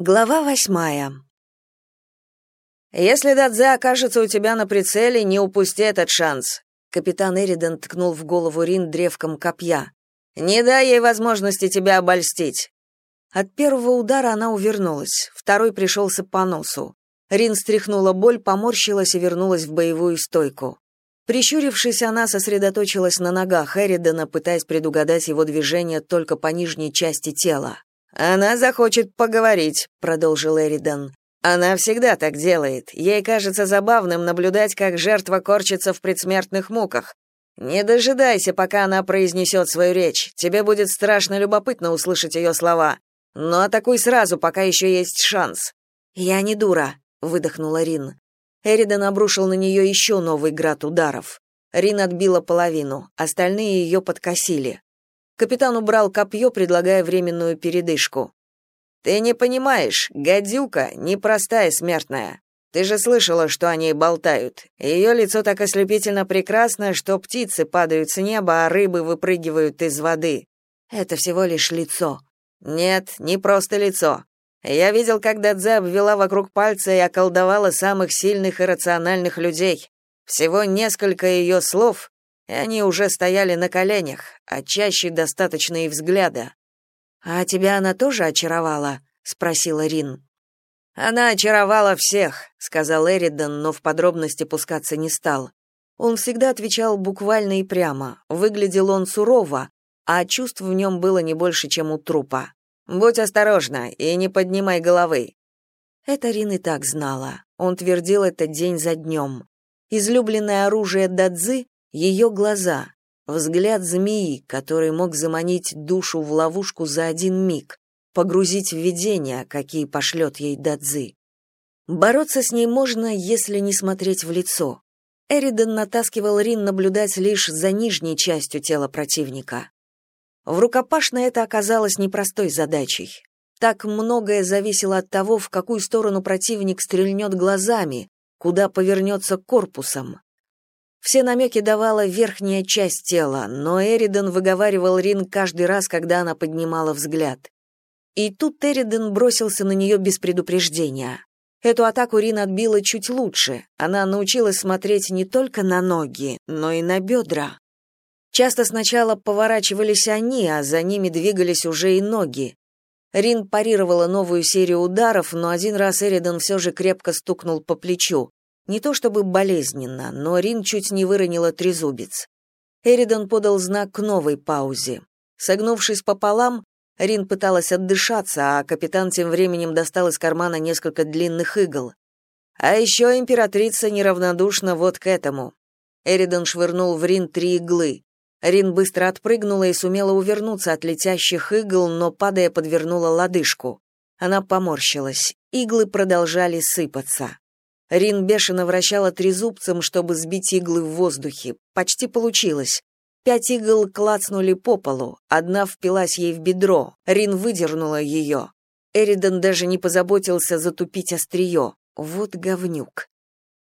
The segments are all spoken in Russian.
Глава восьмая. «Если Дадзе окажется у тебя на прицеле, не упусти этот шанс», — капитан Эриден ткнул в голову Рин древком копья. «Не дай ей возможности тебя обольстить». От первого удара она увернулась, второй пришелся по носу. Рин стряхнула боль, поморщилась и вернулась в боевую стойку. Прищурившись, она сосредоточилась на ногах Эридена, пытаясь предугадать его движение только по нижней части тела. Она захочет поговорить, продолжил Эридан. Она всегда так делает. Ей кажется забавным наблюдать, как жертва корчится в предсмертных муках. Не дожидайся, пока она произнесет свою речь. Тебе будет страшно любопытно услышать ее слова. Но атакуй сразу, пока еще есть шанс. Я не дура, выдохнула Рин. Эридан обрушил на нее еще новый град ударов. Рин отбила половину, остальные ее подкосили. Капитан убрал копье, предлагая временную передышку. Ты не понимаешь, гадюка непростая смертная. Ты же слышала, что о ней болтают. Ее лицо так ослепительно прекрасно, что птицы падают с неба, а рыбы выпрыгивают из воды. Это всего лишь лицо. Нет, не просто лицо. Я видел, как Дадзе обвела вокруг пальца и околдовала самых сильных и рациональных людей. Всего несколько ее слов, и они уже стояли на коленях, а чаще достаточно и взгляда. «А тебя она тоже очаровала?» — спросила Рин. «Она очаровала всех», — сказал Эридан, но в подробности пускаться не стал. Он всегда отвечал буквально и прямо. Выглядел он сурово, а чувств в нем было не больше, чем у трупа. «Будь осторожна и не поднимай головы». Это Рин и так знала. Он твердил это день за днем. Излюбленное оружие Дадзы ее глаза, взгляд змеи, который мог заманить душу в ловушку за один миг, погрузить в видения, какие пошлет ей Дадзи. Бороться с ней можно, если не смотреть в лицо. Эриден натаскивал Рин наблюдать лишь за нижней частью тела противника. В рукопашной это оказалось непростой задачей. Так многое зависело от того, в какую сторону противник стрельнет глазами, куда повернется корпусом. Все намеки давала верхняя часть тела, но Эриден выговаривал Рин каждый раз, когда она поднимала взгляд. И тут Эриден бросился на нее без предупреждения. Эту атаку Рин отбила чуть лучше. Она научилась смотреть не только на ноги, но и на бедра. Часто сначала поворачивались они, а за ними двигались уже и ноги. Рин парировала новую серию ударов, но один раз Эриден все же крепко стукнул по плечу. Не то чтобы болезненно, но Рин чуть не выронила трезубец. Эридан подал знак к новой паузе. Согнувшись пополам, Рин пыталась отдышаться, а капитан тем временем достал из кармана несколько длинных игл. А еще императрица неравнодушна вот к этому. Эридан швырнул в Рин три иглы. Рин быстро отпрыгнула и сумела увернуться от летящих игл, но, падая, подвернула лодыжку. Она поморщилась. Иглы продолжали сыпаться. Рин бешено вращала трезубцем, чтобы сбить иглы в воздухе. Почти получилось. Пять игл клацнули по полу, одна впилась ей в бедро. Рин выдернула ее. Эридан даже не позаботился затупить острие. Вот говнюк.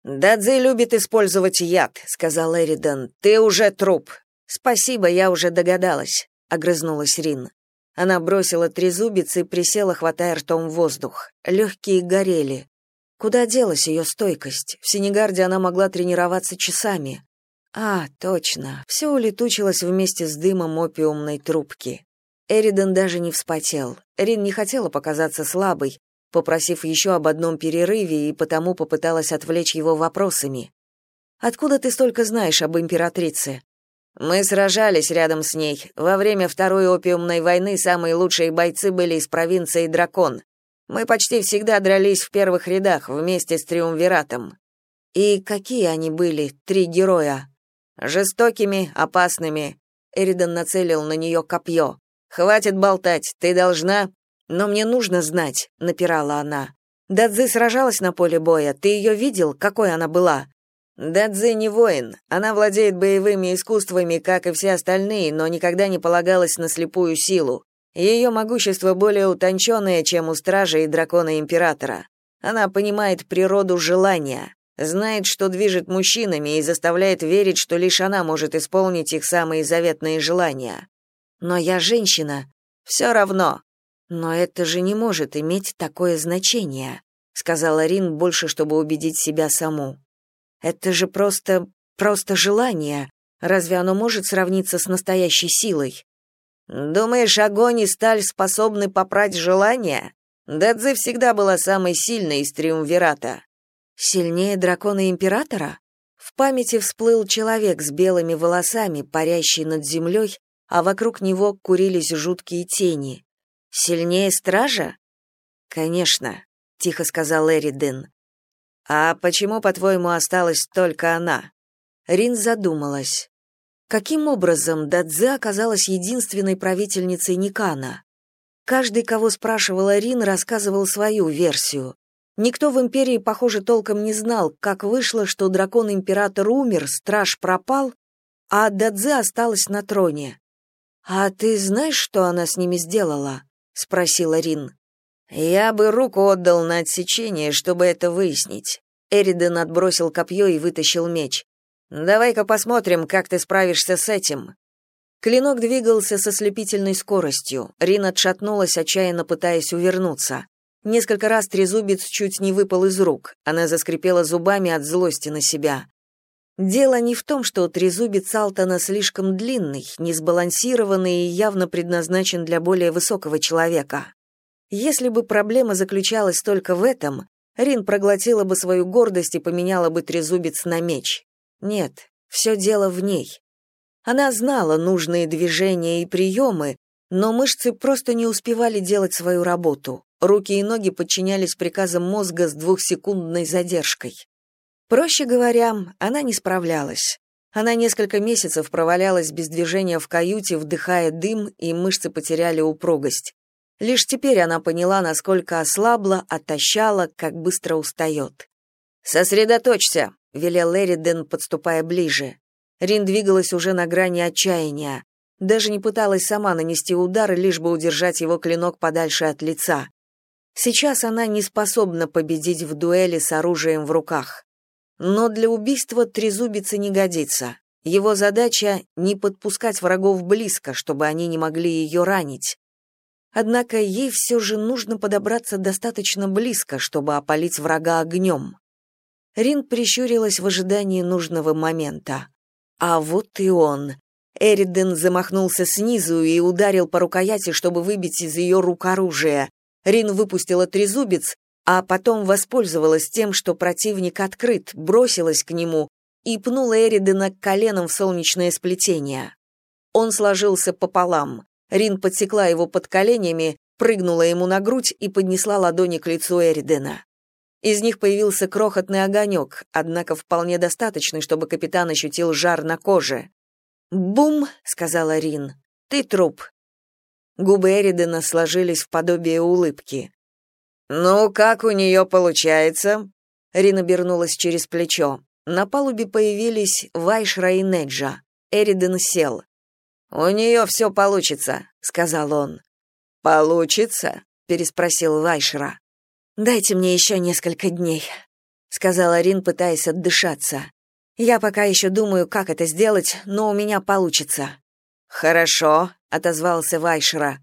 «Дадзи любит использовать яд», — сказал Эридан. «Ты уже труп». «Спасибо, я уже догадалась», — огрызнулась Рин. Она бросила трезубец и присела, хватая ртом воздух. Легкие горели. Куда делась ее стойкость? В Сенегарде она могла тренироваться часами. А, точно, все улетучилось вместе с дымом опиумной трубки. Эриден даже не вспотел. Рин не хотела показаться слабой, попросив еще об одном перерыве, и потому попыталась отвлечь его вопросами. «Откуда ты столько знаешь об императрице?» «Мы сражались рядом с ней. Во время Второй опиумной войны самые лучшие бойцы были из провинции Дракон. Мы почти всегда дрались в первых рядах вместе с Триумвиратом. И какие они были, три героя? Жестокими, опасными. Эридан нацелил на нее копье. «Хватит болтать, ты должна...» «Но мне нужно знать», — напирала она. «Дадзи сражалась на поле боя. Ты ее видел? Какой она была?» «Дадзи не воин. Она владеет боевыми искусствами, как и все остальные, но никогда не полагалась на слепую силу. Ее могущество более утонченное, чем у стража и дракона императора. Она понимает природу желания, знает, что движет мужчинами и заставляет верить, что лишь она может исполнить их самые заветные желания. Но я женщина. Все равно. Но это же не может иметь такое значение, сказала Рин больше, чтобы убедить себя саму. Это же просто просто желание. Разве оно может сравниться с настоящей силой? Думаешь, огонь и сталь способны попрать желание? Дадзе всегда была самой сильной из триумвирата. Сильнее дракона императора? В памяти всплыл человек с белыми волосами, парящий над землей, а вокруг него курились жуткие тени. Сильнее стража? Конечно, тихо сказал Эриден. А почему, по-твоему, осталась только она? Рин задумалась. Каким образом Дадзе оказалась единственной правительницей Никана? Каждый, кого спрашивала Рин, рассказывал свою версию. Никто в империи, похоже, толком не знал, как вышло, что дракон-император умер, страж пропал, а Дадзе осталась на троне. «А ты знаешь, что она с ними сделала?» — спросила Рин. «Я бы руку отдал на отсечение, чтобы это выяснить». Эриден отбросил копье и вытащил меч. «Давай-ка посмотрим, как ты справишься с этим». Клинок двигался со слепительной скоростью. Рин отшатнулась, отчаянно пытаясь увернуться. Несколько раз трезубец чуть не выпал из рук. Она заскрипела зубами от злости на себя. Дело не в том, что трезубец Алтона слишком длинный, несбалансированный и явно предназначен для более высокого человека. Если бы проблема заключалась только в этом, Рин проглотила бы свою гордость и поменяла бы трезубец на меч. Нет, все дело в ней. Она знала нужные движения и приемы, но мышцы просто не успевали делать свою работу. Руки и ноги подчинялись приказам мозга с двухсекундной задержкой. Проще говоря, она не справлялась. Она несколько месяцев провалялась без движения в каюте, вдыхая дым, и мышцы потеряли упругость. Лишь теперь она поняла, насколько ослабла, отощала, как быстро устает. «Сосредоточься», — велел Эриден, подступая ближе. Рин двигалась уже на грани отчаяния. Даже не пыталась сама нанести удар, лишь бы удержать его клинок подальше от лица. Сейчас она не способна победить в дуэли с оружием в руках. Но для убийства трезубицы не годится. Его задача — не подпускать врагов близко, чтобы они не могли ее ранить. Однако ей все же нужно подобраться достаточно близко, чтобы опалить врага огнем. Рин прищурилась в ожидании нужного момента. А вот и он. Эриден замахнулся снизу и ударил по рукояти, чтобы выбить из ее рук оружие. Рин выпустила трезубец, а потом воспользовалась тем, что противник открыт, бросилась к нему и пнула Эридена коленом в солнечное сплетение. Он сложился пополам. Рин подсекла его под коленями, прыгнула ему на грудь и поднесла ладони к лицу Эридена. Из них появился крохотный огонек, однако вполне достаточный, чтобы капитан ощутил жар на коже. «Бум!» — сказала Рин. «Ты труп». Губы Эридена сложились в подобие улыбки. «Ну, как у нее получается?» Рин обернулась через плечо. На палубе появились Вайшра и Неджа. Эриден сел. «У нее все получится», — сказал он. «Получится?» — переспросил Вайшра. «Дайте мне еще несколько дней», — сказала Рин, пытаясь отдышаться. «Я пока еще думаю, как это сделать, но у меня получится». «Хорошо», — отозвался Вайшера.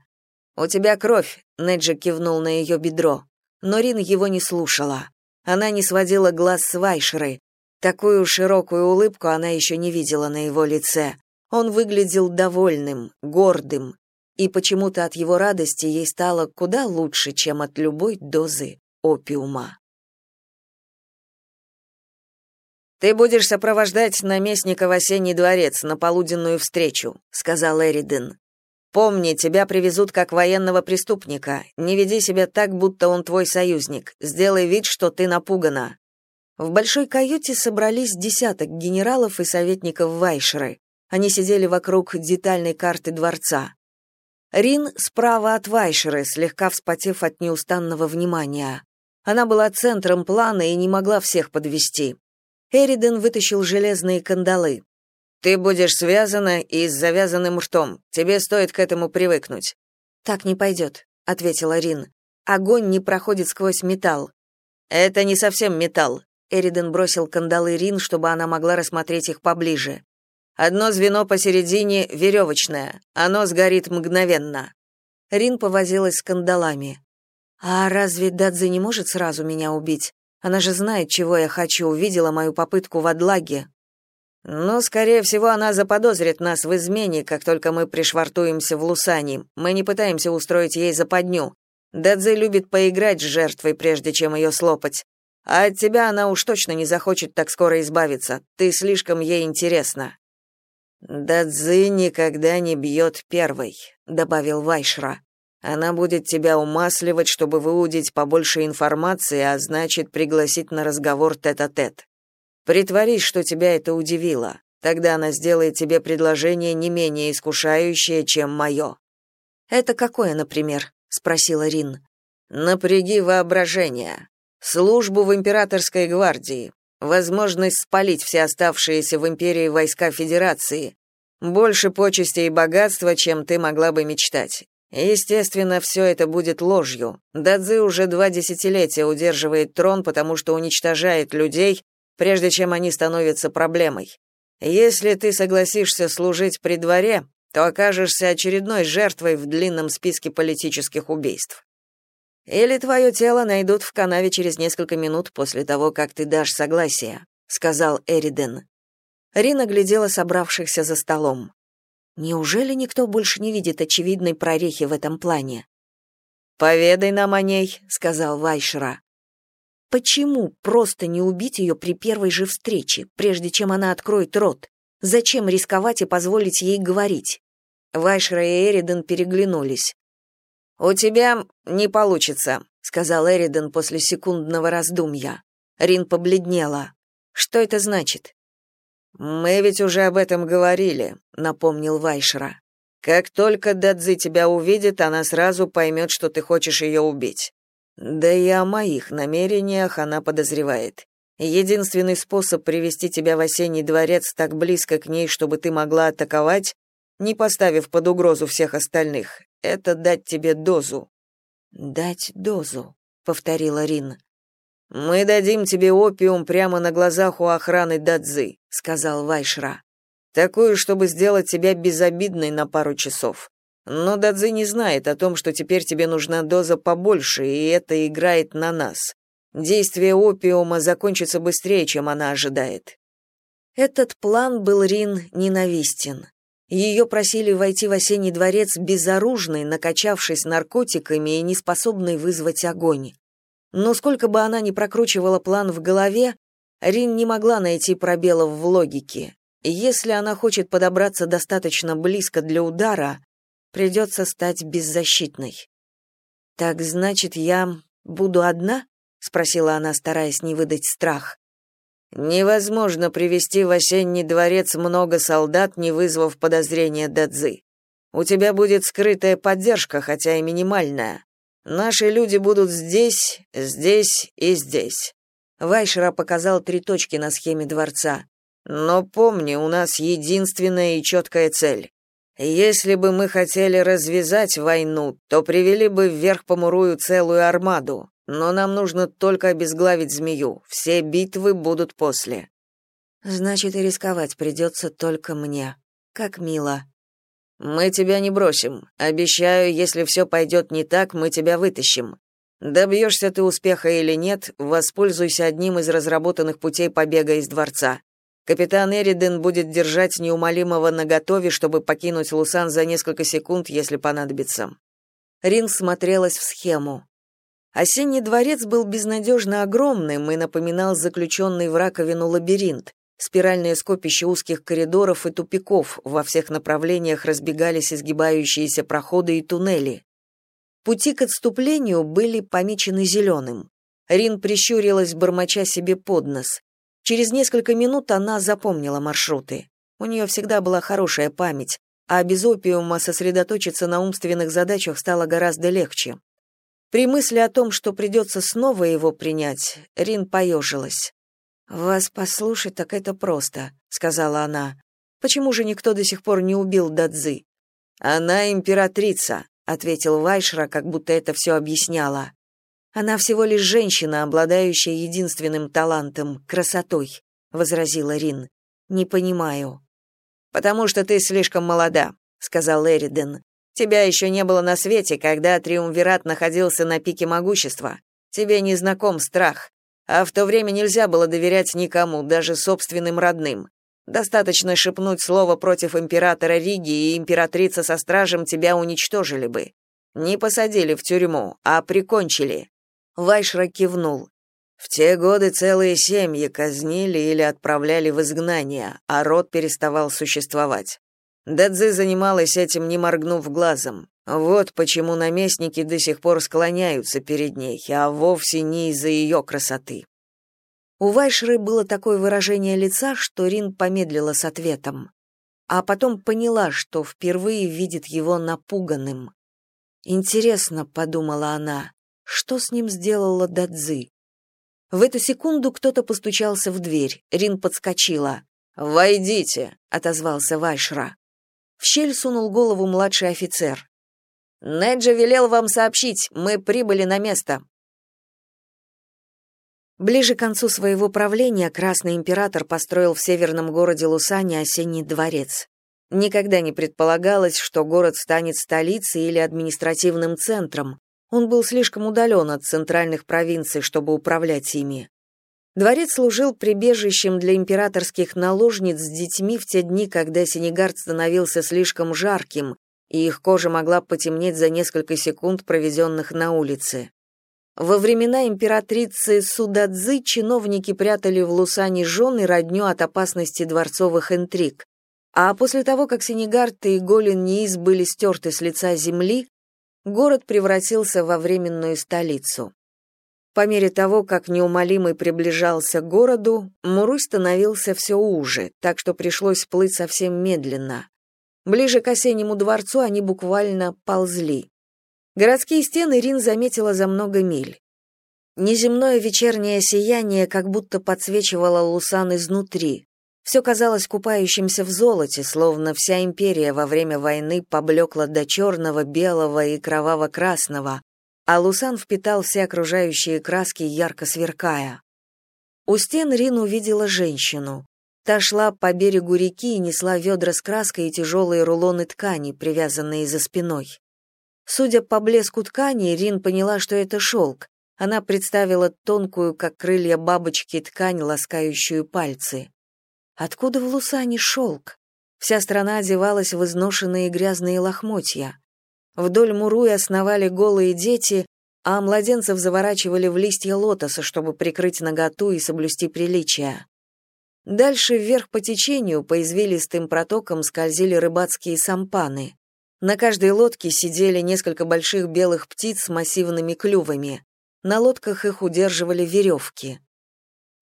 «У тебя кровь», — Неджи кивнул на ее бедро. Но Рин его не слушала. Она не сводила глаз с Вайшеры. Такую широкую улыбку она еще не видела на его лице. Он выглядел довольным, гордым, и почему-то от его радости ей стало куда лучше, чем от любой дозы опиума. «Ты будешь сопровождать наместника в осенний дворец на полуденную встречу», — сказал Эриден. «Помни, тебя привезут как военного преступника. Не веди себя так, будто он твой союзник. Сделай вид, что ты напугана». В большой каюте собрались десяток генералов и советников Вайшеры. Они сидели вокруг детальной карты дворца. Рин справа от Вайшеры, слегка вспотев от неустанного внимания. Она была центром плана и не могла всех подвести. Эриден вытащил железные кандалы. «Ты будешь связана и с завязанным ртом. Тебе стоит к этому привыкнуть». «Так не пойдет», — ответила Рин. «Огонь не проходит сквозь металл». «Это не совсем металл», — Эриден бросил кандалы Рин, чтобы она могла рассмотреть их поближе. Одно звено посередине веревочное. Оно сгорит мгновенно. Рин повозилась с кандалами. «А разве Дадзе не может сразу меня убить? Она же знает, чего я хочу, увидела мою попытку в Адлаге». «Ну, скорее всего, она заподозрит нас в измене, как только мы пришвартуемся в Лусане. Мы не пытаемся устроить ей западню. Дадзе любит поиграть с жертвой, прежде чем ее слопать. А от тебя она уж точно не захочет так скоро избавиться. Ты слишком ей интересна». «Дадзи никогда не бьет первой», — добавил Вайшра. «Она будет тебя умасливать, чтобы выудить побольше информации, а значит, пригласить на разговор тет-а-тет. -тет. Притворись, что тебя это удивило. Тогда она сделает тебе предложение не менее искушающее, чем мое». «Это какое, например?» — спросила Рин. «Напряги воображение. Службу в императорской гвардии, возможность спалить все оставшиеся в империи войска Федерации, больше почестей и богатства, чем ты могла бы мечтать. Естественно, все это будет ложью. Дадзи уже два десятилетия удерживает трон, потому что уничтожает людей, прежде чем они становятся проблемой. Если ты согласишься служить при дворе, то окажешься очередной жертвой в длинном списке политических убийств. Или твое тело найдут в канаве через несколько минут после того, как ты дашь согласие, сказал Эриден. Рина глядела собравшихся за столом. Неужели никто больше не видит очевидной прорехи в этом плане? Поведай нам о ней, сказал Вайшра. Почему просто не убить ее при первой же встрече, прежде чем она откроет рот? Зачем рисковать и позволить ей говорить? Вайшра и Эриден переглянулись. «У тебя не получится», — сказал Эриден после секундного раздумья. Рин побледнела. «Что это значит?» «Мы ведь уже об этом говорили», — напомнил Вайшера. «Как только Дадзи тебя увидит, она сразу поймет, что ты хочешь ее убить. Да и о моих намерениях она подозревает. Единственный способ привести тебя в осенний дворец так близко к ней, чтобы ты могла атаковать, не поставив под угрозу всех остальных, это дать тебе дозу». «Дать дозу», — повторила Рин. «Мы дадим тебе опиум прямо на глазах у охраны Дадзы», — сказал Вайшра. «Такую, чтобы сделать тебя безобидной на пару часов. Но Дадзы не знает о том, что теперь тебе нужна доза побольше, и это играет на нас. Действие опиума закончится быстрее, чем она ожидает». Этот план был Рин ненавистен. Ее просили войти в осенний дворец безоружной, накачавшись наркотиками и неспособной вызвать огонь. Но сколько бы она ни прокручивала план в голове, Рин не могла найти пробелов в логике. Если она хочет подобраться достаточно близко для удара, придется стать беззащитной. «Так значит, я буду одна?» — спросила она, стараясь не выдать страх. «Невозможно привести в осенний дворец много солдат, не вызвав подозрения Дадзы. У тебя будет скрытая поддержка, хотя и минимальная. Наши люди будут здесь, здесь и здесь. Вайшера показал три точки на схеме дворца. Но помни, у нас единственная и четкая цель. Если бы мы хотели развязать войну, то привели бы вверх по Мурую целую армаду. Но нам нужно только обезглавить змею. Все битвы будут после. Значит, и рисковать придется только мне. Как мило. Мы тебя не бросим. Обещаю, если все пойдет не так, мы тебя вытащим. Добьешься ты успеха или нет, воспользуйся одним из разработанных путей побега из дворца. Капитан Эриден будет держать неумолимого наготове, чтобы покинуть Лусан за несколько секунд, если понадобится. Рин смотрелась в схему. Осенний дворец был безнадежно огромным и напоминал заключенный в раковину лабиринт. Спиральные скопища узких коридоров и тупиков, во всех направлениях разбегались изгибающиеся проходы и туннели. Пути к отступлению были помечены зеленым. Рин прищурилась, бормоча себе под нос. Через несколько минут она запомнила маршруты. У нее всегда была хорошая память, а без опиума сосредоточиться на умственных задачах стало гораздо легче. При мысли о том, что придется снова его принять, Рин поежилась. «Вас послушать, так это просто», — сказала она. «Почему же никто до сих пор не убил Дадзы?» «Она императрица», — ответил Вайшра, как будто это все объясняло. «Она всего лишь женщина, обладающая единственным талантом — красотой», — возразила Рин. «Не понимаю». «Потому что ты слишком молода», — сказал Эриден. Тебя еще не было на свете, когда Триумвират находился на пике могущества. Тебе не знаком страх. А в то время нельзя было доверять никому, даже собственным родным. Достаточно шепнуть слово против императора Риги, и императрица со стражем тебя уничтожили бы. Не посадили в тюрьму, а прикончили. Вайшра кивнул. В те годы целые семьи казнили или отправляли в изгнание, а род переставал существовать. Дадзи занималась этим, не моргнув глазом. Вот почему наместники до сих пор склоняются перед ней, а вовсе не из-за ее красоты. У Вайшры было такое выражение лица, что Рин помедлила с ответом. А потом поняла, что впервые видит его напуганным. «Интересно», — подумала она, — «что с ним сделала Дадзи?» В эту секунду кто-то постучался в дверь. Рин подскочила. «Войдите», — отозвался Вайшра. В щель сунул голову младший офицер. «Неджа велел вам сообщить, мы прибыли на место». Ближе к концу своего правления Красный император построил в северном городе Лусане осенний дворец. Никогда не предполагалось, что город станет столицей или административным центром. Он был слишком удален от центральных провинций, чтобы управлять ими. Дворец служил прибежищем для императорских наложниц с детьми в те дни, когда Сенегард становился слишком жарким, и их кожа могла потемнеть за несколько секунд, проведенных на улице. Во времена императрицы Судадзы чиновники прятали в Лусане жен и родню от опасности дворцовых интриг. А после того, как Сенегард и Голин Ниис были стерты с лица земли, город превратился во временную столицу. По мере того, как неумолимый приближался к городу, Муруй становился все уже, так что пришлось плыть совсем медленно. Ближе к осеннему дворцу они буквально ползли. Городские стены Рин заметила за много миль. Неземное вечернее сияние как будто подсвечивало Лусан изнутри. Все казалось купающимся в золоте, словно вся империя во время войны поблекла до черного, белого и кроваво-красного, а Лусан впитал все окружающие краски, ярко сверкая. У стен Рин увидела женщину. Та шла по берегу реки и несла ведра с краской и тяжелые рулоны ткани, привязанные за спиной. Судя по блеску ткани, Рин поняла, что это шелк. Она представила тонкую, как крылья бабочки, ткань, ласкающую пальцы. Откуда в Лусане шелк? Вся страна одевалась в изношенные грязные лохмотья. Вдоль Муруи основали голые дети, а младенцев заворачивали в листья лотоса, чтобы прикрыть наготу и соблюсти приличия. Дальше вверх по течению по извилистым протокам скользили рыбацкие сампаны. На каждой лодке сидели несколько больших белых птиц с массивными клювами. На лодках их удерживали веревки.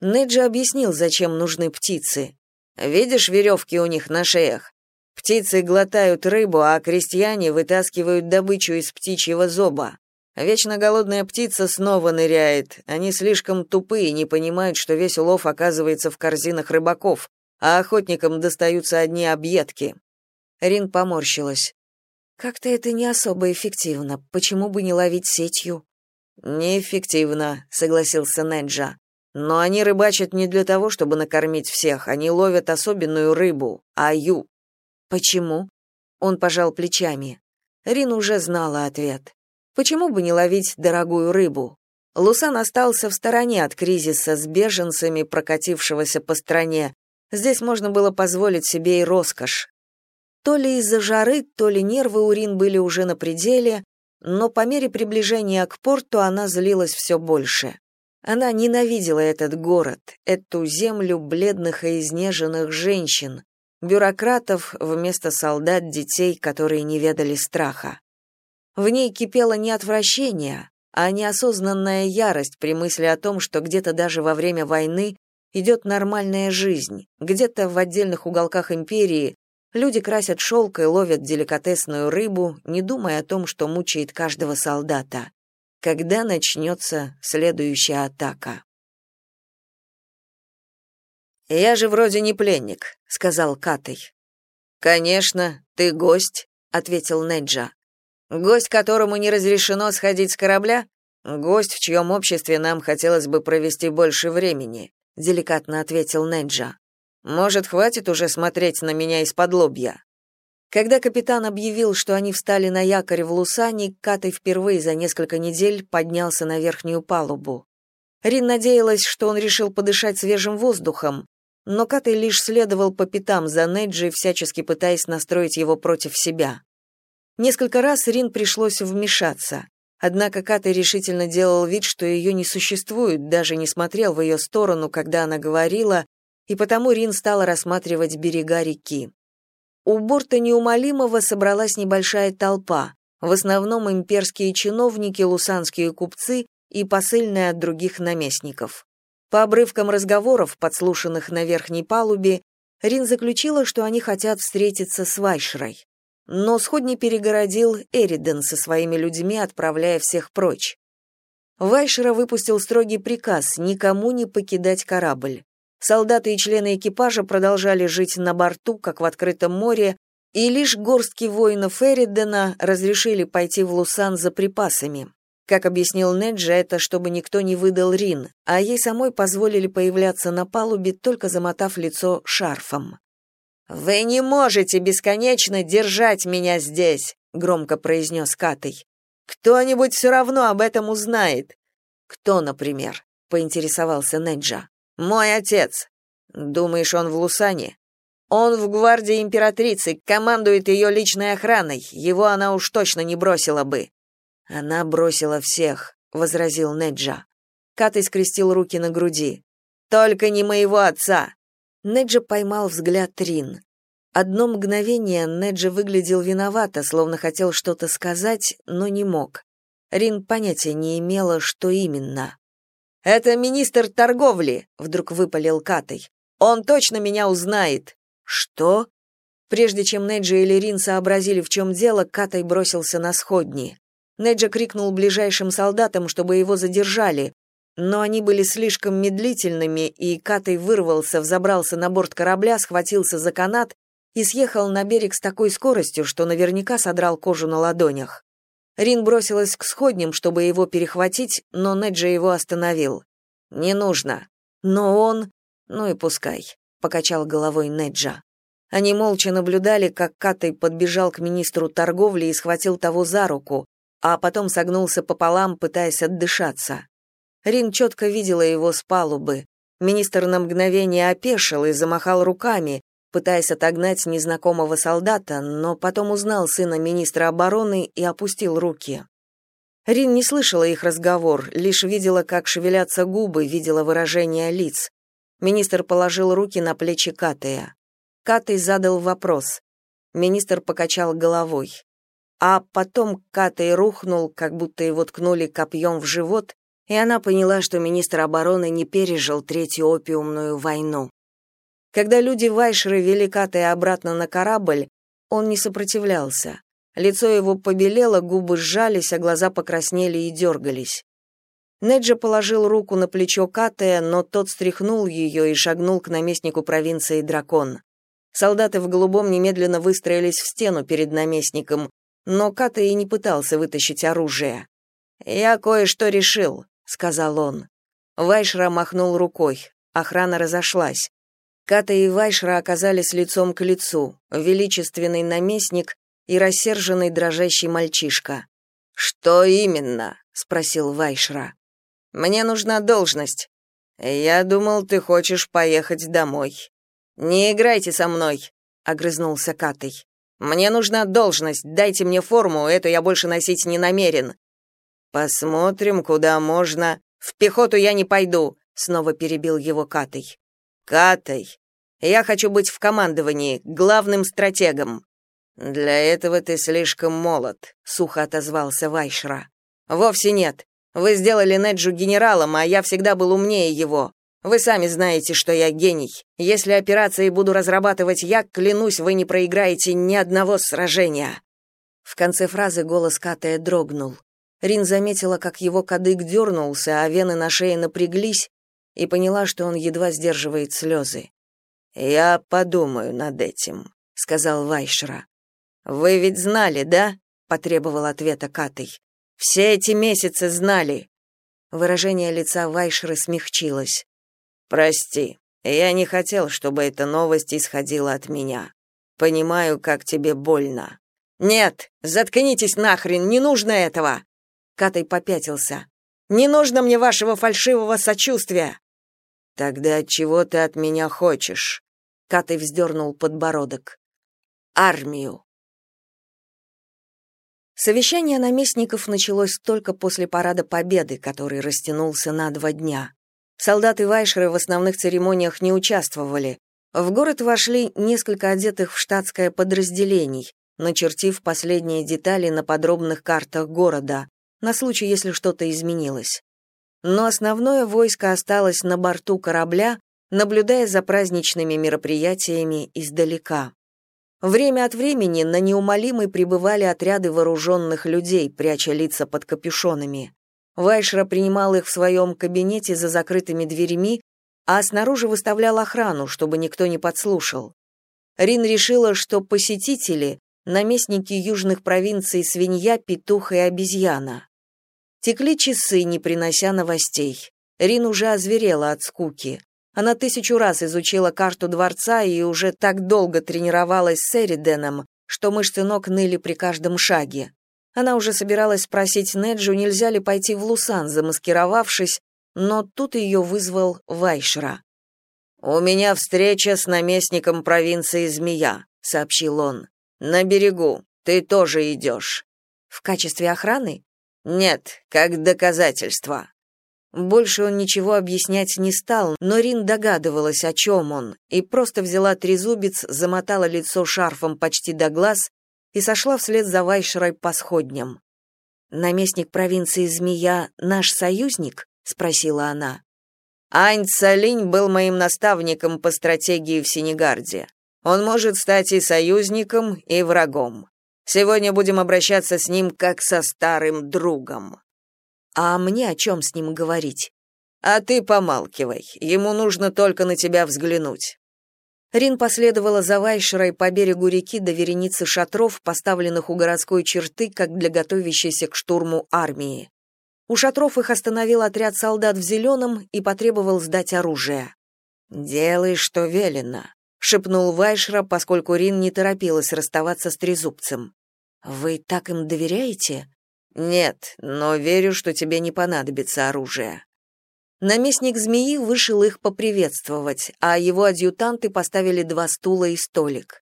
Неджи объяснил, зачем нужны птицы. «Видишь веревки у них на шеях? Птицы глотают рыбу, а крестьяне вытаскивают добычу из птичьего зоба. Вечно голодная птица снова ныряет. Они слишком тупые, не понимают, что весь улов оказывается в корзинах рыбаков, а охотникам достаются одни объедки». Рин поморщилась. Как-то это не особо эффективно. Почему бы не ловить сетью? Неэффективно, согласился Неджа. Но они рыбачат не для того, чтобы накормить всех, они ловят особенную рыбу аю. Почему? Он пожал плечами. Рин уже знала ответ. Почему бы не ловить дорогую рыбу? Лусан остался в стороне от кризиса с беженцами, прокатившегося по стране. Здесь можно было позволить себе и роскошь. То ли из-за жары, то ли нервы у Рин были уже на пределе, но по мере приближения к порту она злилась все больше. Она ненавидела этот город, эту землю бледных и изнеженных женщин, бюрократов вместо солдат, детей, которые не ведали страха. В ней кипело не отвращение, а неосознанная ярость при мысли о том, что где-то даже во время войны идет нормальная жизнь, где-то в отдельных уголках империи Люди красят шелк и ловят деликатесную рыбу, не думая о том, что мучает каждого солдата. Когда начнется следующая атака? «Я же вроде не пленник», — сказал Катей. «Конечно, ты гость», — ответил Неджа. «Гость, которому не разрешено сходить с корабля? Гость, в чьем обществе нам хотелось бы провести больше времени», — деликатно ответил Неджа. Может, хватит уже смотреть на меня из-под лобья? Когда капитан объявил, что они встали на якорь в Лусане, Катай впервые за несколько недель поднялся на верхнюю палубу. Рин надеялась, что он решил подышать свежим воздухом, но Катай лишь следовал по пятам за Неджи, всячески пытаясь настроить его против себя. Несколько раз Рин пришлось вмешаться. Однако Катай решительно делал вид, что ее не существует, даже не смотрел в ее сторону, когда она говорила, и потому Рин стала рассматривать берега реки. У борта неумолимого собралась небольшая толпа, в основном имперские чиновники, лусанские купцы и посыльные от других наместников. По обрывкам разговоров, подслушанных на верхней палубе, Рин заключила, что они хотят встретиться с Вайшрой. Но сходни перегородил Эриден со своими людьми, отправляя всех прочь. Вайшера выпустил строгий приказ никому не покидать корабль. Солдаты и члены экипажа продолжали жить на борту, как в открытом море, и лишь горстки воинов Эридена разрешили пойти в Лусан за припасами. Как объяснил Неджа, это чтобы никто не выдал Рин, а ей самой позволили появляться на палубе, только замотав лицо шарфом. «Вы не можете бесконечно держать меня здесь», — громко произнес Катей. «Кто-нибудь все равно об этом узнает». «Кто, например?» — поинтересовался Неджа. Мой отец. Думаешь, он в Лусане? Он в гвардии императрицы, командует ее личной охраной. Его она уж точно не бросила бы. Она бросила всех, возразил Неджа. Катай скрестил руки на груди. Только не моего отца. Неджа поймал взгляд Рин. Одно мгновение Неджа выглядел виновато, словно хотел что-то сказать, но не мог. Рин понятия не имела, что именно. Это министр торговли, вдруг выпалил Катай. Он точно меня узнает. Что? Прежде чем Неджи и Лерин сообразили, в чем дело, Катай бросился на сходни. Неджа крикнул ближайшим солдатам, чтобы его задержали, но они были слишком медлительными, и Катай вырвался, взобрался на борт корабля, схватился за канат и съехал на берег с такой скоростью, что наверняка содрал кожу на ладонях. Рин бросилась к сходням, чтобы его перехватить, но Неджа его остановил. «Не нужно». «Но он...» «Ну и пускай», — покачал головой Неджа. Они молча наблюдали, как Катай подбежал к министру торговли и схватил того за руку, а потом согнулся пополам, пытаясь отдышаться. Рин четко видела его с палубы. Министр на мгновение опешил и замахал руками, пытаясь отогнать незнакомого солдата, но потом узнал сына министра обороны и опустил руки. Рин не слышала их разговор, лишь видела, как шевелятся губы, видела выражение лиц. Министр положил руки на плечи Катея. Катей задал вопрос. Министр покачал головой. А потом Катей рухнул, как будто его ткнули копьем в живот, и она поняла, что министр обороны не пережил Третью опиумную войну. Когда люди Вайшера вели Катая обратно на корабль, он не сопротивлялся. Лицо его побелело, губы сжались, а глаза покраснели и дергались. Неджа положил руку на плечо Катая, но тот стряхнул ее и шагнул к наместнику провинции Дракон. Солдаты в голубом немедленно выстроились в стену перед наместником, но Катай не пытался вытащить оружие. «Я кое-что решил», — сказал он. Вайшра махнул рукой. Охрана разошлась. Ката и Вайшра оказались лицом к лицу, величественный наместник и рассерженный дрожащий мальчишка. «Что именно?» — спросил Вайшра. «Мне нужна должность. Я думал, ты хочешь поехать домой». «Не играйте со мной», — огрызнулся Катай. «Мне нужна должность, дайте мне форму, эту я больше носить не намерен». «Посмотрим, куда можно». «В пехоту я не пойду», — снова перебил его Катай. Катай, я хочу быть в командовании, главным стратегом. Для этого ты слишком молод, сухо отозвался Вайшра. Вовсе нет. Вы сделали Неджу генералом, а я всегда был умнее его. Вы сами знаете, что я гений. Если операции буду разрабатывать я, клянусь, вы не проиграете ни одного сражения. В конце фразы голос Катая дрогнул. Рин заметила, как его кадык дернулся, а вены на шее напряглись, и поняла, что он едва сдерживает слезы. «Я подумаю над этим», — сказал Вайшра. «Вы ведь знали, да?» — потребовал ответа Катей. «Все эти месяцы знали». Выражение лица Вайшры смягчилось. «Прости, я не хотел, чтобы эта новость исходила от меня. Понимаю, как тебе больно. Нет, заткнитесь нахрен, не нужно этого. Катай попятился. Не нужно мне вашего фальшивого сочувствия. Тогда чего ты от меня хочешь? Катай вздернул подбородок. Армию. Совещание наместников началось только после парада Победы, который растянулся на два дня. Солдаты Вайшеры в основных церемониях не участвовали. В город вошли несколько одетых в штатское подразделений, начертив последние детали на подробных картах города, на случай, если что-то изменилось. Но основное войско осталось на борту корабля, наблюдая за праздничными мероприятиями издалека. Время от времени на неумолимый прибывали отряды вооруженных людей, пряча лица под капюшонами. Вайшра принимал их в своем кабинете за закрытыми дверями, а снаружи выставлял охрану, чтобы никто не подслушал. Рин решила, что посетители — наместники южных провинций свинья, петух и обезьяна. Текли часы, не принося новостей. Рин уже озверела от скуки. Она тысячу раз изучила карту дворца и уже так долго тренировалась с Эриденом, что мышцы ног ныли при каждом шаге. Она уже собиралась спросить Неджу, нельзя ли пойти в Лусан, замаскировавшись, но тут ее вызвал Вайшра. «У меня встреча с наместником провинции Змея», — сообщил он. «На берегу. Ты тоже идешь». «В качестве охраны?» «Нет, как доказательство». Больше он ничего объяснять не стал, но Рин догадывалась, о чем он, и просто взяла трезубец, замотала лицо шарфом почти до глаз и сошла вслед за Вайшерой по сходням. «Наместник провинции Змея наш союзник?» — спросила она. «Ань Цалинь был моим наставником по стратегии в Сенегарде. Он может стать и союзником, и врагом. Сегодня будем обращаться с ним как со старым другом». «А мне о чем с ним говорить?» «А ты помалкивай, ему нужно только на тебя взглянуть. Рин последовала за Вайшерой по берегу реки до вереницы шатров, поставленных у городской черты, как для готовящейся к штурму армии. У шатров их остановил отряд солдат в зеленом и потребовал сдать оружие. «Делай, что велено», — шепнул Вайшера, поскольку Рин не торопилась расставаться с трезубцем. «Вы так им доверяете?» «Нет, но верю, что тебе не понадобится оружие». Наместник змеи вышел их поприветствовать, а его адъютанты поставили два стула и столик.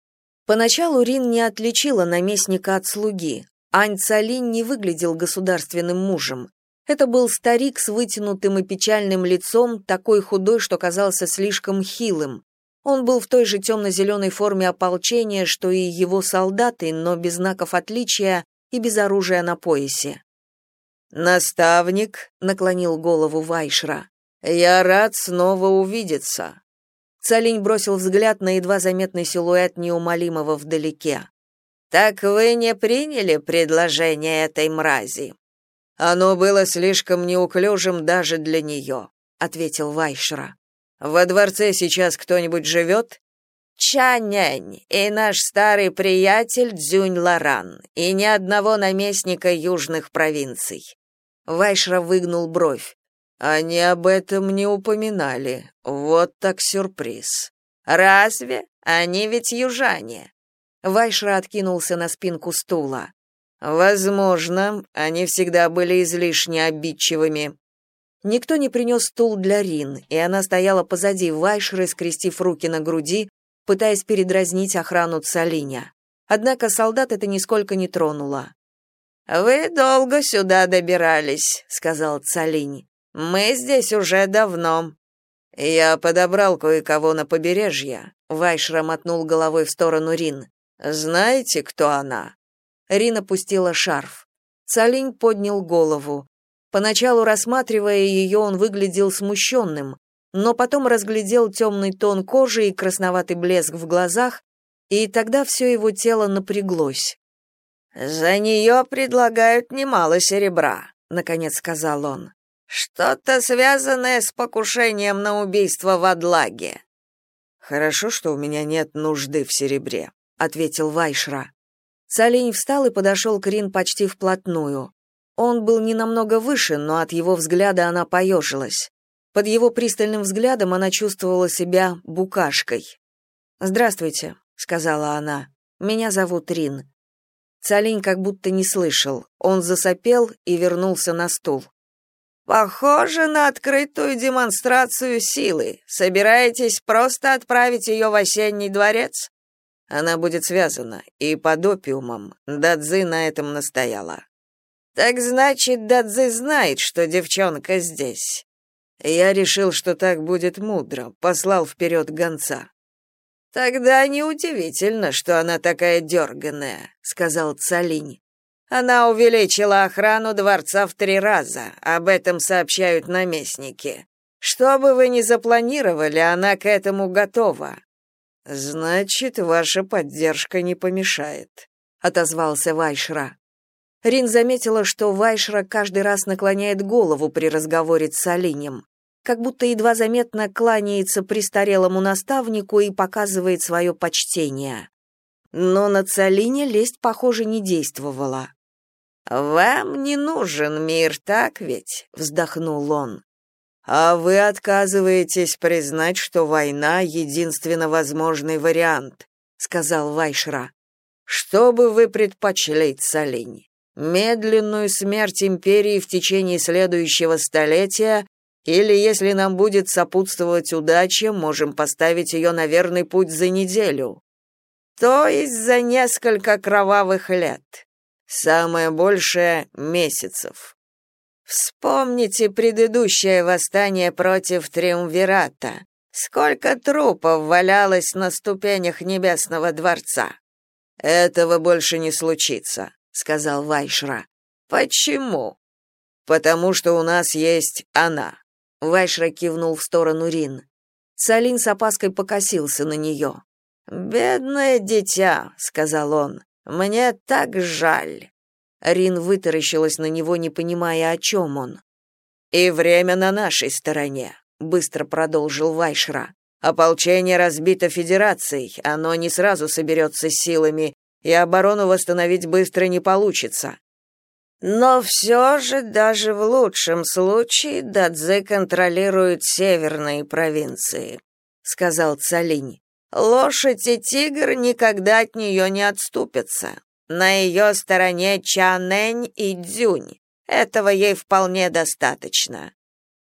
Поначалу Рин не отличила наместника от слуги. Ань Цалин не выглядел государственным мужем. Это был старик с вытянутым и печальным лицом, такой худой, что казался слишком хилым. Он был в той же темно-зеленой форме ополчения, что и его солдаты, но без знаков отличия и без оружия на поясе. «Наставник», — наклонил голову Вайшра, — «я рад снова увидеться». Цалинь бросил взгляд на едва заметный силуэт неумолимого вдалеке. «Так вы не приняли предложение этой мрази?» «Оно было слишком неуклюжим даже для нее», — ответил Вайшра. «Во дворце сейчас кто-нибудь живет?» Чанянь и наш старый приятель Дзюнь Ларан, и ни одного наместника южных провинций. Вайшра выгнул бровь. Они об этом не упоминали. Вот так сюрприз. Разве? Они ведь южане. Вайшра откинулся на спинку стула. Возможно, они всегда были излишне обидчивыми. Никто не принес стул для Рин, и она стояла позади Вайшры, скрестив руки на груди, пытаясь передразнить охрану Цалиня. Однако солдат это нисколько не тронуло. «Вы долго сюда добирались», — сказал Цалинь. «Мы здесь уже давно». «Я подобрал кое-кого на побережье», — Вайшра мотнул головой в сторону Рин. «Знаете, кто она?» Рин опустила шарф. Цалинь поднял голову. Поначалу, рассматривая ее, он выглядел смущенным, но потом разглядел темный тон кожи и красноватый блеск в глазах, и тогда все его тело напряглось. «За нее предлагают немало серебра», — наконец сказал он. «Что-то связанное с покушением на убийство в Адлаге». «Хорошо, что у меня нет нужды в серебре», — ответил Вайшра. Салень встал и подошел к Рин почти вплотную. Он был не намного выше, но от его взгляда она поежилась. Под его пристальным взглядом она чувствовала себя букашкой. «Здравствуйте», сказала она. Меня зовут Рин. Цалинь как будто не слышал. Он засопел и вернулся на стул. Похоже на открытую демонстрацию силы. Собираетесь просто отправить ее в осенний дворец? Она будет связана и под опиумом. Дадзи на этом настояла. Так значит, Дадзи знает, что девчонка здесь. Я решил, что так будет мудро, послал вперед гонца. Тогда неудивительно, что она такая дерганая», — сказал Цалинь. Она увеличила охрану дворца в три раза, об этом сообщают наместники. Что бы вы ни запланировали, она к этому готова. Значит, ваша поддержка не помешает, отозвался Вайшра. Рин заметила, что Вайшра каждый раз наклоняет голову при разговоре с Салинем, как будто едва заметно кланяется престарелому наставнику и показывает свое почтение. Но на Салине лесть, похоже, не действовала. «Вам не нужен мир, так ведь?» — вздохнул он. «А вы отказываетесь признать, что война — единственно возможный вариант», — сказал Вайшра. «Что бы вы предпочли, Цалинь? Медленную смерть империи в течение следующего столетия или, если нам будет сопутствовать удача, можем поставить ее на верный путь за неделю?» «То есть за несколько кровавых лет», Самое большее — месяцев. Вспомните предыдущее восстание против Триумвирата. Сколько трупов валялось на ступенях Небесного дворца. Этого больше не случится, сказал Вайшра. Почему? Потому что у нас есть она. Вайшра кивнул в сторону Рин. Салин с опаской покосился на нее. «Бедное дитя», — сказал он. Мне так жаль. Рин вытаращилась на него, не понимая, о чем он. И время на нашей стороне, быстро продолжил Вайшра. Ополчение разбито федерацией, оно не сразу соберется силами, и оборону восстановить быстро не получится. Но все же даже в лучшем случае Дадзе контролирует северные провинции, сказал Цалинь. Лошадь и тигр никогда от нее не отступятся. На ее стороне Чанэнь и Дзюнь. Этого ей вполне достаточно.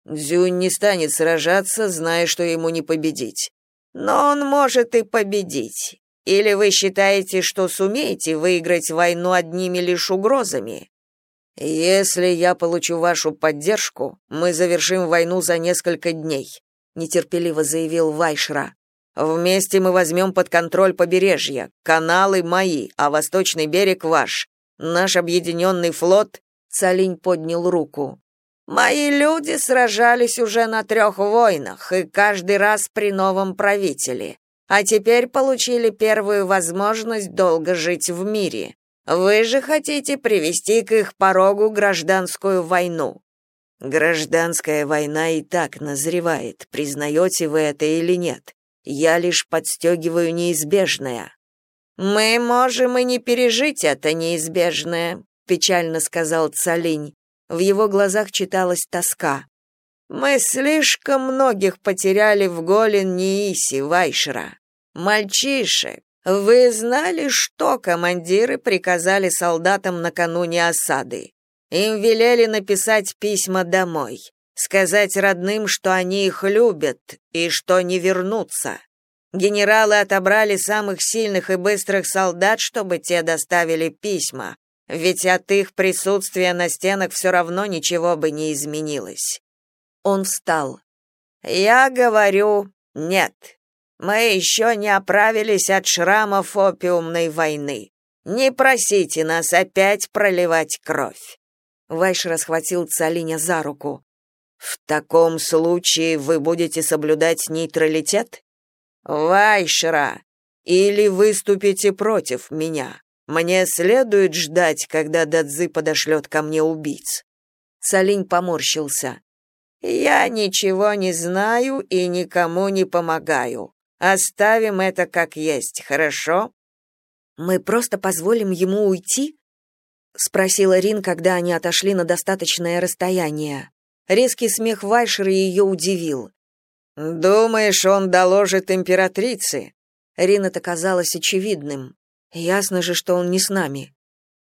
Дзюнь не станет сражаться, зная, что ему не победить. Но он может и победить. Или вы считаете, что сумеете выиграть войну одними лишь угрозами? Если я получу вашу поддержку, мы завершим войну за несколько дней, нетерпеливо заявил Вайшра. Вместе мы возьмем под контроль побережье. Каналы мои, а восточный берег ваш. Наш объединенный флот...» Цалинь поднял руку. «Мои люди сражались уже на трех войнах, и каждый раз при новом правителе. А теперь получили первую возможность долго жить в мире. Вы же хотите привести к их порогу гражданскую войну». «Гражданская война и так назревает, признаете вы это или нет?» Я лишь подстегиваю неизбежное. Мы можем и не пережить это неизбежное, печально сказал Цалинь. В его глазах читалась тоска. Мы слишком многих потеряли в Голен Нииси, Вайшера. Мальчишек. Вы знали, что командиры приказали солдатам накануне осады? Им велели написать письма домой сказать родным, что они их любят и что не вернутся. Генералы отобрали самых сильных и быстрых солдат, чтобы те доставили письма, ведь от их присутствия на стенах все равно ничего бы не изменилось. Он встал. Я говорю, нет. Мы еще не оправились от шрамов опиумной войны. Не просите нас опять проливать кровь. Вайш расхватил Цалиня за руку. В таком случае вы будете соблюдать нейтралитет? Вайшера, или выступите против меня? Мне следует ждать, когда Дадзи подошлет ко мне убийц. Салинь поморщился. Я ничего не знаю и никому не помогаю. Оставим это как есть, хорошо? Мы просто позволим ему уйти? спросила Рин, когда они отошли на достаточное расстояние. Резкий смех Вайшера ее удивил. «Думаешь, он доложит императрице? Рин это казалось очевидным. Ясно же, что он не с нами.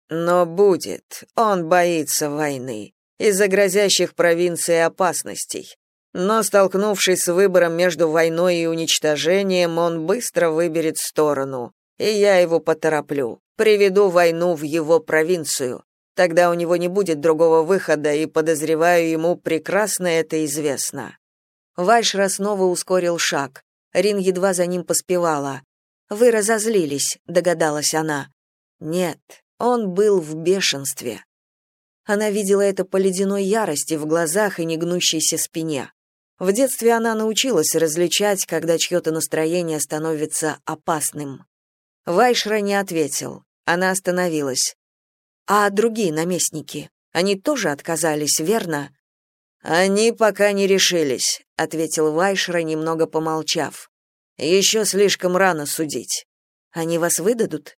Но будет. Он боится войны из-за грозящих провинции опасностей. Но столкнувшись с выбором между войной и уничтожением, он быстро выберет сторону, и я его потороплю. Приведу войну в его провинцию. Тогда у него не будет другого выхода, и подозреваю, ему прекрасно это известно. Вайшра снова ускорил шаг. Рин едва за ним поспевала. Вы разозлились, догадалась она. Нет, он был в бешенстве. Она видела это по ледяной ярости в глазах и негнущейся спине. В детстве она научилась различать, когда чье-то настроение становится опасным. Вайшра не ответил. Она остановилась. «А другие наместники? Они тоже отказались, верно?» «Они пока не решились», — ответил Вайшра, немного помолчав. «Еще слишком рано судить. Они вас выдадут?»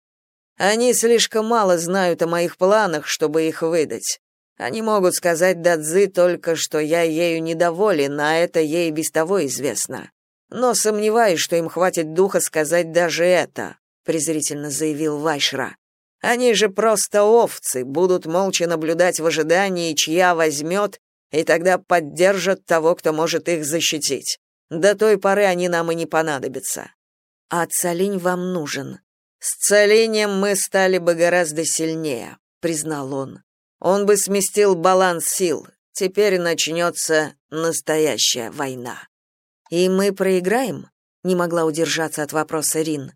Они слишком мало знают о моих планах, чтобы их выдать. Они могут сказать Дадзи только, что я ею недоволен, а это ей без того известно. Но сомневаюсь, что им хватит духа сказать даже это, презрительно заявил Вайшра. Они же просто овцы, будут молча наблюдать в ожидании, чья возьмет, и тогда поддержат того, кто может их защитить. До той поры они нам и не понадобятся. А Цалинь вам нужен, с Целинем мы стали бы гораздо сильнее, признал он. Он бы сместил баланс сил. Теперь начнется настоящая война. И мы проиграем? Не могла удержаться от вопроса Рин.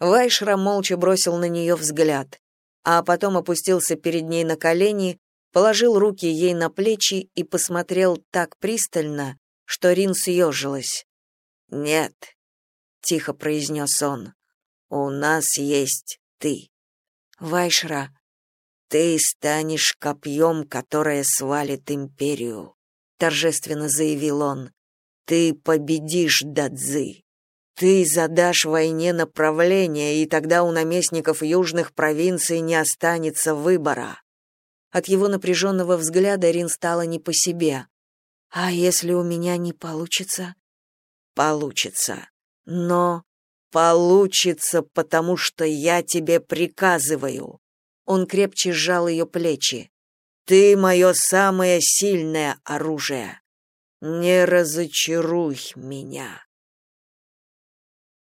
Вайшра молча бросил на нее взгляд, а потом опустился перед ней на колени, положил руки ей на плечи и посмотрел так пристально, что Рин съежилась. «Нет», — тихо произнес он, у нас есть ты. Вайшра, ты станешь копьем, которое свалит империю, торжественно заявил он. Ты победишь Дадзы. Ты задашь войне направление, и тогда у наместников южных провинций не останется выбора. От его напряженного взгляда Рин стала не по себе. А если у меня не получится? Получится. Но Получится, потому что я тебе приказываю. Он крепче сжал ее плечи. Ты мое самое сильное оружие. Не разочаруй меня.